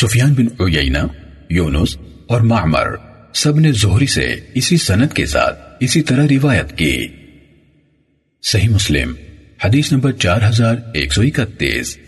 سفیان بن عیینہ، یونس اور معمر سب نے زہری سے اسی سنت کے ساتھ اسی طرح روایت کی۔ صحیح مسلم، حدیث نمبر چار ہزار ایک سو اکتیس۔